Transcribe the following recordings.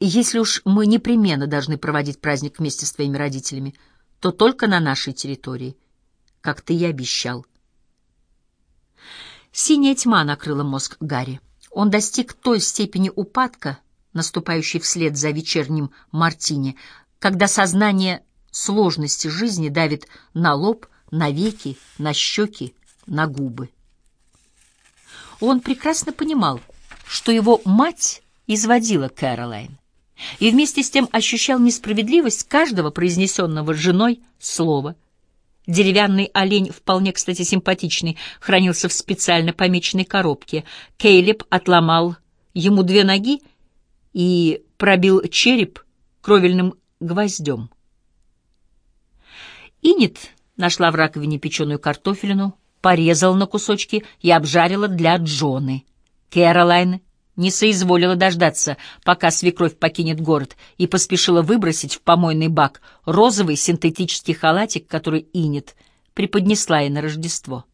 Если уж мы непременно должны проводить праздник вместе с твоими родителями, то только на нашей территории, как ты и обещал. Синяя тьма накрыла мозг Гарри. Он достиг той степени упадка, наступающей вслед за вечерним мартини, когда сознание сложности жизни давит на лоб, на веки, на щеки, на губы. Он прекрасно понимал, что его мать изводила Кэролайн, и вместе с тем ощущал несправедливость каждого произнесенного женой слова. Деревянный олень, вполне, кстати, симпатичный, хранился в специально помеченной коробке. Кейлеб отломал ему две ноги и пробил череп кровельным гвоздем. Инет нашла в раковине печеную картофелину, порезала на кусочки и обжарила для Джоны. Кэролайн не соизволила дождаться, пока свекровь покинет город, и поспешила выбросить в помойный бак розовый синтетический халатик, который Инет преподнесла ей на Рождество.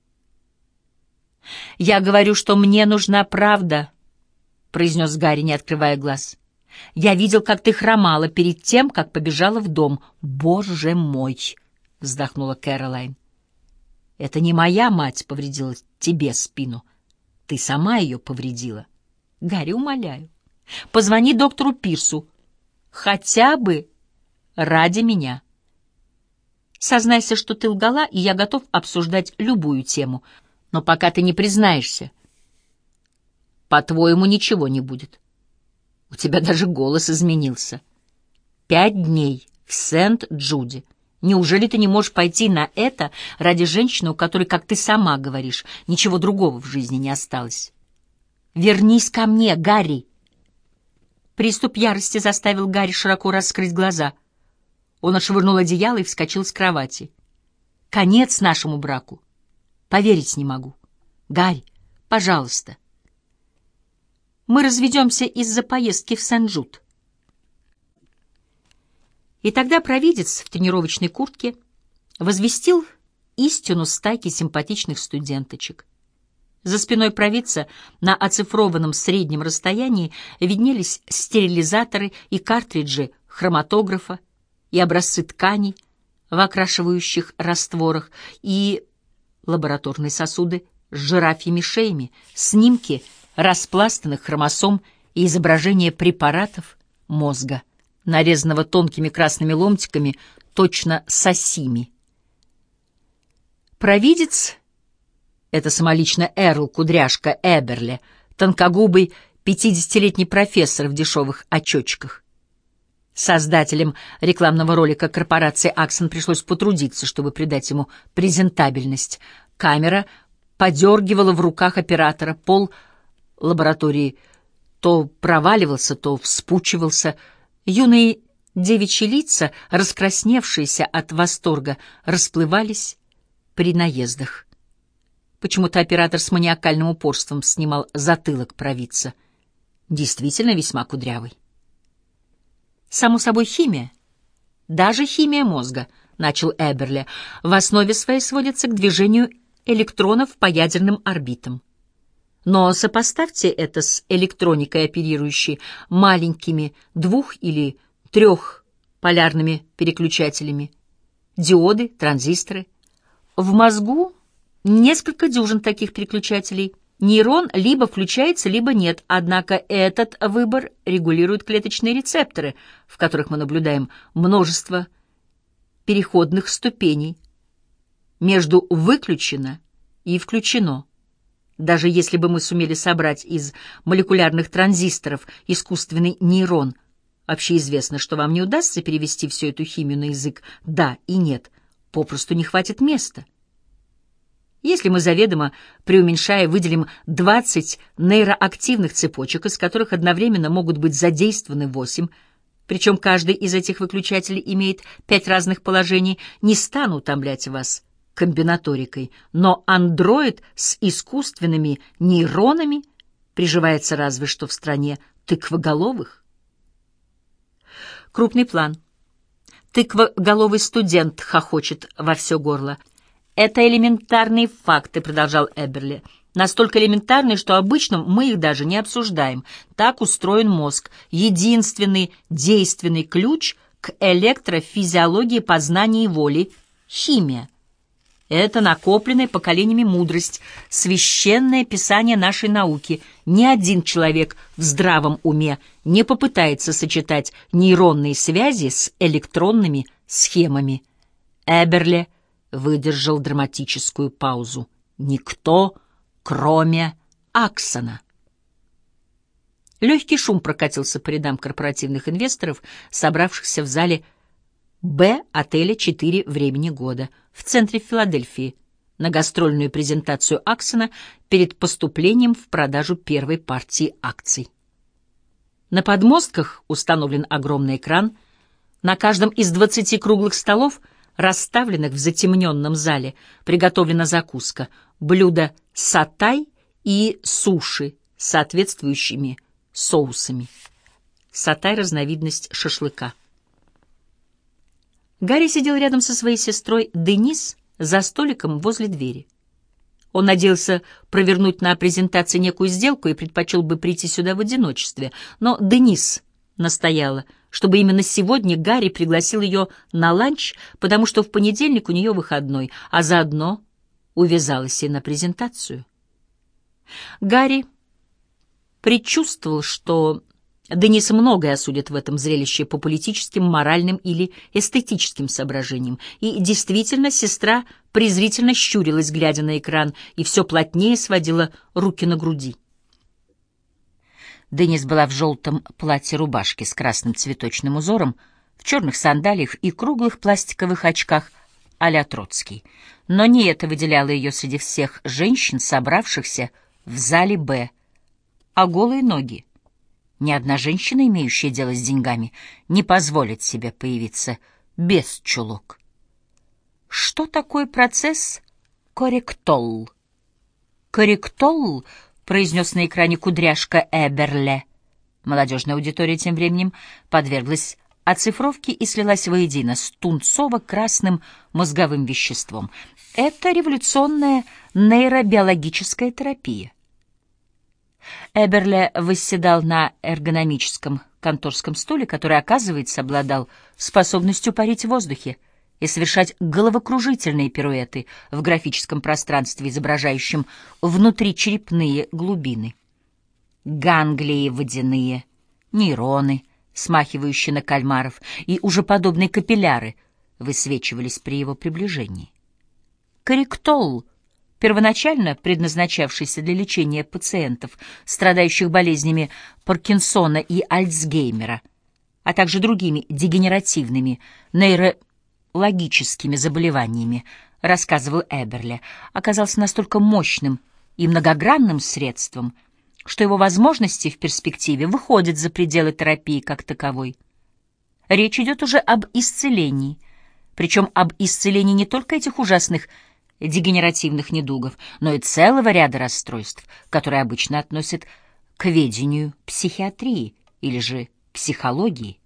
«Я говорю, что мне нужна правда», — произнес Гарри, не открывая глаз. «Я видел, как ты хромала перед тем, как побежала в дом. Боже мой!» — вздохнула Кэролайн. «Это не моя мать повредила тебе спину. Ты сама ее повредила. Гарри, умоляю, позвони доктору Пирсу. Хотя бы ради меня. Сознайся, что ты лгала, и я готов обсуждать любую тему. Но пока ты не признаешься, по-твоему, ничего не будет. У тебя даже голос изменился. Пять дней в Сент-Джуди. Неужели ты не можешь пойти на это ради женщины, у которой, как ты сама говоришь, ничего другого в жизни не осталось? Вернись ко мне, Гарри!» Приступ ярости заставил Гарри широко раскрыть глаза. Он отшвырнул одеяло и вскочил с кровати. «Конец нашему браку. Поверить не могу. Гарри, пожалуйста. Мы разведемся из-за поездки в Сен-Джуд». И тогда провидец в тренировочной куртке возвестил истину стайки симпатичных студенточек. За спиной провидца на оцифрованном среднем расстоянии виднелись стерилизаторы и картриджи хроматографа, и образцы тканей в окрашивающих растворах, и лабораторные сосуды с жирафьими шеями, снимки распластанных хромосом и изображения препаратов мозга, нарезанного тонкими красными ломтиками, точно сосими. Провидец это самолично Эрл Кудряшка Эберле, тонкогубый пятидесятилетний профессор в дешевых очочках. Создателям рекламного ролика корпорации «Аксон» пришлось потрудиться, чтобы придать ему презентабельность. Камера подергивала в руках оператора, пол лаборатории то проваливался, то вспучивался. Юные девичьи лица, раскрасневшиеся от восторга, расплывались при наездах. Почему-то оператор с маниакальным упорством снимал затылок провидца. Действительно весьма кудрявый. Само собой, химия. Даже химия мозга, начал Эберли, в основе своей сводится к движению электронов по ядерным орбитам. Но сопоставьте это с электроникой, оперирующей маленькими двух- или трехполярными переключателями. Диоды, транзисторы. В мозгу Несколько дюжин таких переключателей. Нейрон либо включается, либо нет, однако этот выбор регулирует клеточные рецепторы, в которых мы наблюдаем множество переходных ступеней между «выключено» и «включено». Даже если бы мы сумели собрать из молекулярных транзисторов искусственный нейрон, вообще известно, что вам не удастся перевести всю эту химию на язык «да» и «нет», попросту не хватит места. Если мы заведомо, преуменьшая, выделим 20 нейроактивных цепочек, из которых одновременно могут быть задействованы 8, причем каждый из этих выключателей имеет пять разных положений, не стану утомлять вас комбинаторикой, но андроид с искусственными нейронами приживается разве что в стране тыквоголовых. Крупный план. Тыквоголовый студент хохочет во все горло — «Это элементарные факты», — продолжал Эберли. настолько элементарные, что обычно мы их даже не обсуждаем. Так устроен мозг. Единственный действенный ключ к электрофизиологии познания и воли — химия. Это накопленная поколениями мудрость, священное писание нашей науки. Ни один человек в здравом уме не попытается сочетать нейронные связи с электронными схемами. Эберле выдержал драматическую паузу. Никто кроме Аксона. Легкий шум прокатился по рядам корпоративных инвесторов, собравшихся в зале «Б» отеля «Четыре времени года» в центре Филадельфии на гастрольную презентацию Аксона перед поступлением в продажу первой партии акций. На подмостках установлен огромный экран. На каждом из двадцати круглых столов, расставленных в затемненном зале, приготовлена закуска, блюдо сатай и суши с соответствующими соусами. Сатай — разновидность шашлыка. Гарри сидел рядом со своей сестрой Денис за столиком возле двери. Он надеялся провернуть на презентации некую сделку и предпочел бы прийти сюда в одиночестве, но Денис настояла, чтобы именно сегодня Гарри пригласил ее на ланч, потому что в понедельник у нее выходной, а заодно увязалась и на презентацию. Гарри предчувствовал, что Денис многое осудит в этом зрелище по политическим, моральным или эстетическим соображениям. И действительно, сестра презрительно щурилась, глядя на экран, и все плотнее сводила руки на груди. Денис была в желтом платье-рубашке с красным цветочным узором, в черных сандалиях и круглых пластиковых очках — а Троцкий. Но не это выделяло ее среди всех женщин, собравшихся в зале «Б», а голые ноги. Ни одна женщина, имеющая дело с деньгами, не позволит себе появиться без чулок. Что такое процесс корректол? Корректол, произнес на экране кудряшка Эберле. Молодежная аудитория тем временем подверглась оцифровки и слилась воедино с тунцово-красным мозговым веществом. Это революционная нейробиологическая терапия. Эберле восседал на эргономическом конторском стуле, который, оказывается, обладал способностью парить в воздухе и совершать головокружительные пируэты в графическом пространстве, изображающем внутричерепные глубины. Ганглии водяные, нейроны — смахивающие на кальмаров, и уже подобные капилляры высвечивались при его приближении. Корректол, первоначально предназначавшийся для лечения пациентов, страдающих болезнями Паркинсона и Альцгеймера, а также другими дегенеративными нейрологическими заболеваниями, рассказывал Эберле, оказался настолько мощным и многогранным средством, что его возможности в перспективе выходят за пределы терапии как таковой. Речь идет уже об исцелении, причем об исцелении не только этих ужасных дегенеративных недугов, но и целого ряда расстройств, которые обычно относят к ведению психиатрии или же психологии.